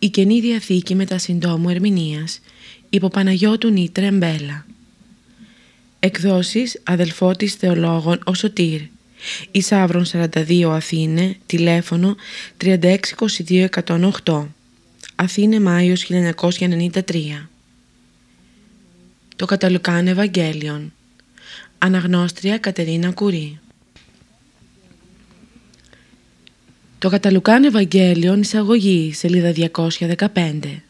Η Καινή Διαθήκη μετά συντόμου ερμηνείας υπό Παναγιώτου Νίτρε Μπέλα. Εκδόσεις αδελφότης θεολόγων ο Σωτήρ. Ισάβρον 42 Αθήνε, τηλέφωνο 3622108. Αθήνε Μάιος 1993. Το Καταλουκάν Ευαγγέλιον. Αναγνώστρια Κατερίνα Κουρί. Το Καταλουκάν Ευαγγέλιον εισαγωγή, σελίδα 215.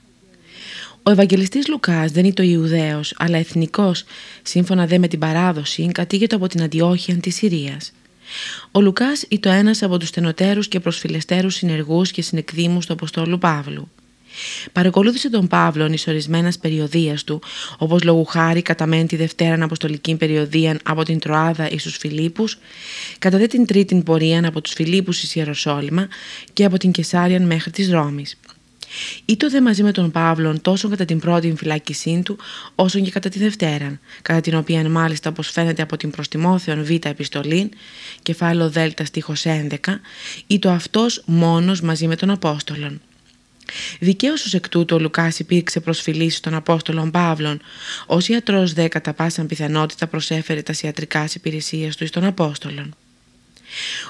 Ο Ευαγγελιστής Λουκάς δεν είναι το Ιουδαίος, αλλά εθνικός, σύμφωνα δε με την παράδοση, κατήγεται από την Αντιόχεια της Συρίας. Ο Λουκάς είναι το ένας από τους στενοτέρους και προσφυλεστέρους συνεργούς και συνεκδήμους του Αποστόλου Παύλου. Παρακολούθησε τον Παύλο ει ορισμένα περιοδίας του, όπως λόγου χάρη κατά μεν τη Δευτέρα Αποστολική Περιοδία από την Τροάδα ει του Φιλίππους, κατά δε την Τρίτη πορεία από τους Φιλίππους εις Ιεροσόλυμα και από την Κεσάρια μέχρι της Ρώμης. Ήτο δε μαζί με τον Παύλον τόσο κατά την πρώτη φυλάκισή του, όσο και κατά τη Δευτέρα, κατά την οποία μάλιστα όπω φαίνεται από την προστιμόθεων Β' επιστολή, κεφάλαιο Δ στίχος 11, ήτο αυτός μόνος μαζί με τον Απόστολον. Δικαίως ως εκ τούτου ο Λουκάς υπήρξε προσφυλής των Απόστολων Παύλων. Ω ιατρός δε κατά πάσαν πιθανότητα προσέφερε τας ιατρικάς υπηρεσίας του εις των Απόστολων.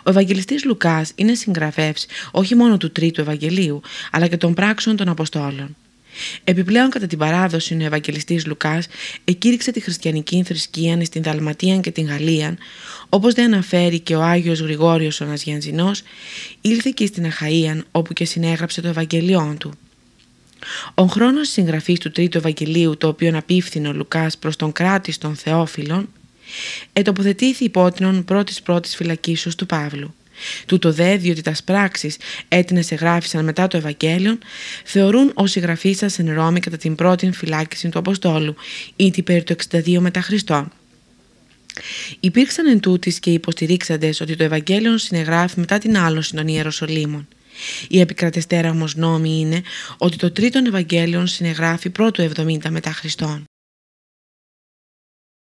Ο Ευαγγελιστής Λουκάς είναι συγγραφεύς όχι μόνο του Τρίτου Ευαγγελίου, αλλά και των πράξεων των Αποστόλων. Επιπλέον κατά την παράδοση ο Ευαγγελιστής Λουκάς εκήρυξε τη χριστιανική θρησκεία στην Δαλματία και την Γαλλία, όπως δεν αναφέρει και ο Άγιος Γρηγόριος ο Ναζιανζινός, ήλθε και στην Αχαΐαν όπου και συνέγραψε το Ευαγγελιόν του. Ο χρόνος συγγραφής του Τρίτου Ευαγγελίου, το οποίο απίφθηνε ο Λουκάς προς τον κράτης των Θεόφιλων, ετοποθετήθη υπότινον πρώτης πρώτης φυλακίσεως του Παύλου. Τούτο δε, διότι τας πράξεις έτεινες εγγράφησαν μετά το Ευαγγέλιο, θεωρούν ως συγγραφήσας εν Ρώμη κατά την πρώτη φυλάκιση του Αποστόλου, ήτι περί το 62 μετά Χριστό. Υπήρξαν εν τούτης και υποστηρίξαντες ότι το Ευαγγέλιο συνεγράφει μετά την άλωση των Ιεροσολύμων. Η επικρατεστέρα όμως νόμη είναι ότι το τρίτον Ευαγγέλιο συνεγράφει πρώτο 70 μετά Χριστόν.